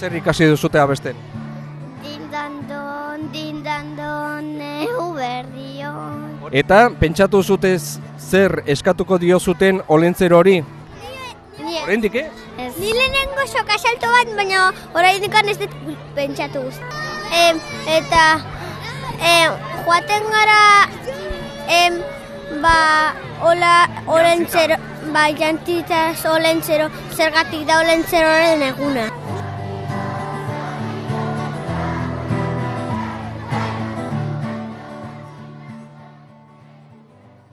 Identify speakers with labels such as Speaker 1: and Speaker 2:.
Speaker 1: Zer ikasi duzute abesten?
Speaker 2: Dindandon, dindandon, nehu berdion.
Speaker 1: Eta pentsatu zutez zer eskatuko dio zuten olentzero hori?
Speaker 2: Ni,
Speaker 1: Oraindik eh?
Speaker 2: ez. Ni lehenengo soka salto bat, baina oraindik ez dut pentsatu guzti. E, eta e, joaten gara em, ba, ola, olentzero, ba, jantitaz olentzero, zergatik da olentzeroren eguna.